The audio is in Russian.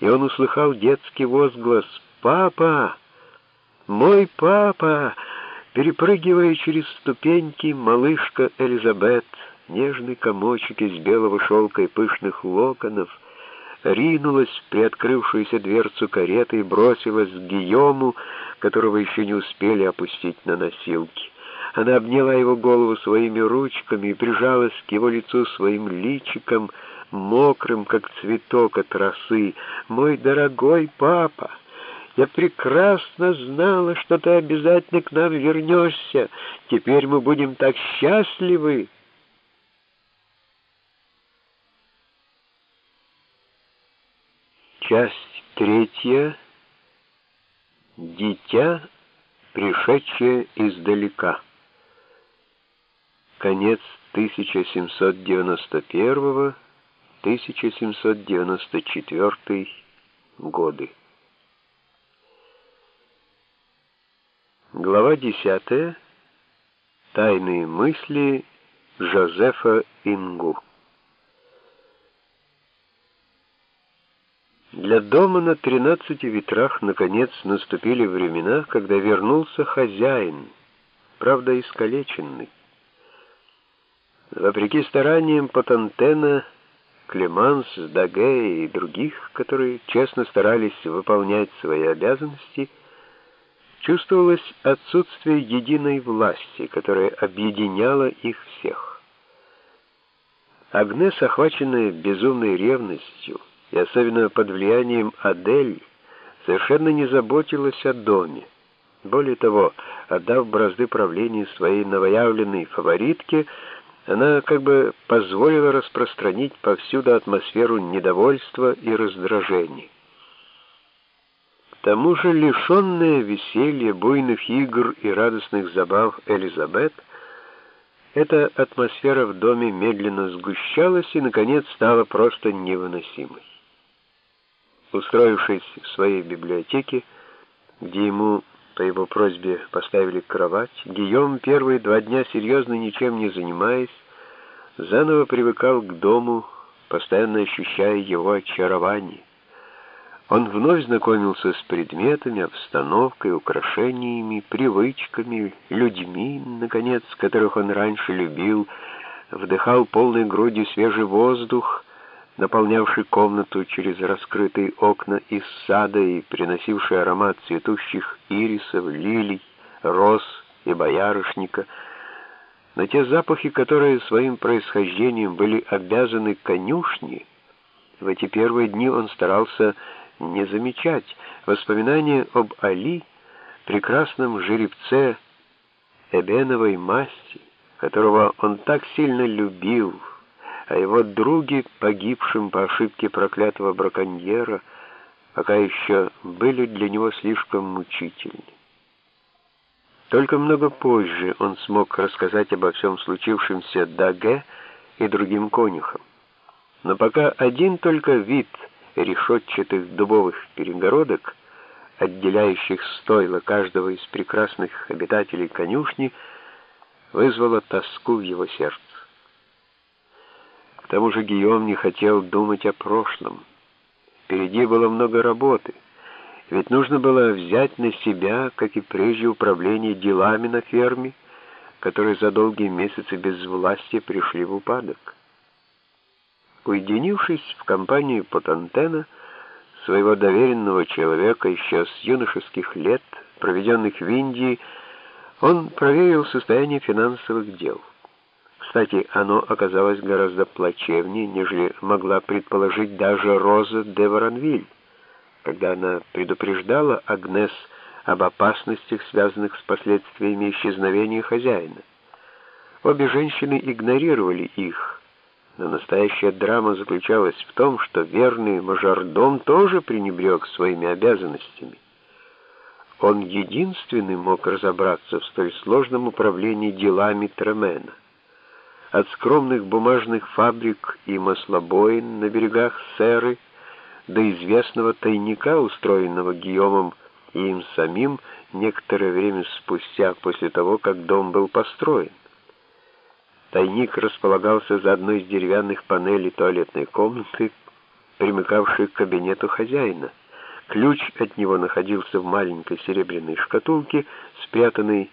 и он услыхал детский возглас «Папа! Мой папа!» Перепрыгивая через ступеньки, малышка Элизабет, нежный комочек из белого шелка и пышных локонов, ринулась в приоткрывшуюся дверцу кареты и бросилась к Гийому, которого еще не успели опустить на носилки. Она обняла его голову своими ручками и прижалась к его лицу своим личиком, мокрым, как цветок от росы. «Мой дорогой папа, я прекрасно знала, что ты обязательно к нам вернешься. Теперь мы будем так счастливы!» Часть третья. Дитя, пришедшее издалека. Конец 1791-1794 годы. Глава 10. Тайные мысли Жозефа Ингу. Для дома на тринадцати ветрах наконец наступили времена, когда вернулся хозяин, правда искалеченный. Вопреки стараниям Потантена, Клеманс, Даге и других, которые честно старались выполнять свои обязанности, чувствовалось отсутствие единой власти, которая объединяла их всех. Агнес, охваченная безумной ревностью, и особенно под влиянием Адель, совершенно не заботилась о доме. Более того, отдав бразды правления своей новоявленной фаворитке, она как бы позволила распространить повсюду атмосферу недовольства и раздражения. К тому же лишенная веселья, буйных игр и радостных забав Элизабет, эта атмосфера в доме медленно сгущалась и, наконец, стала просто невыносимой. Устроившись в своей библиотеке, где ему по его просьбе поставили кровать, Гийом первые два дня серьезно ничем не занимаясь, заново привыкал к дому, постоянно ощущая его очарование. Он вновь знакомился с предметами, обстановкой, украшениями, привычками, людьми, наконец, которых он раньше любил, вдыхал полной грудью свежий воздух, наполнявший комнату через раскрытые окна из сада и приносивший аромат цветущих ирисов, лилий, роз и боярышника, но те запахи, которые своим происхождением были обязаны конюшне, в эти первые дни он старался не замечать. Воспоминания об Али, прекрасном жеребце эбеновой масти, которого он так сильно любил, о его друге, погибшем по ошибке проклятого браконьера, пока еще были для него слишком мучительны. Только много позже он смог рассказать обо всем случившемся Даге и другим конюхам. Но пока один только вид решетчатых дубовых перегородок, отделяющих стойла каждого из прекрасных обитателей конюшни, вызвало тоску в его сердце. Тому же Гийом не хотел думать о прошлом. Впереди было много работы, ведь нужно было взять на себя, как и прежде, управление делами на ферме, которые за долгие месяцы без власти пришли в упадок. Уединившись в компании Потантена, своего доверенного человека еще с юношеских лет, проведенных в Индии, он проверил состояние финансовых дел. Кстати, оно оказалось гораздо плачевнее, нежели могла предположить даже Роза де Воронвиль, когда она предупреждала Агнес об опасностях, связанных с последствиями исчезновения хозяина. Обе женщины игнорировали их, но настоящая драма заключалась в том, что верный мажордом тоже пренебрег своими обязанностями. Он единственный мог разобраться в столь сложном управлении делами Тремена от скромных бумажных фабрик и маслобоин на берегах Серы до известного тайника, устроенного Гийомом и им самим некоторое время спустя после того, как дом был построен. Тайник располагался за одной из деревянных панелей туалетной комнаты, примыкавший к кабинету хозяина. Ключ от него находился в маленькой серебряной шкатулке, спрятанной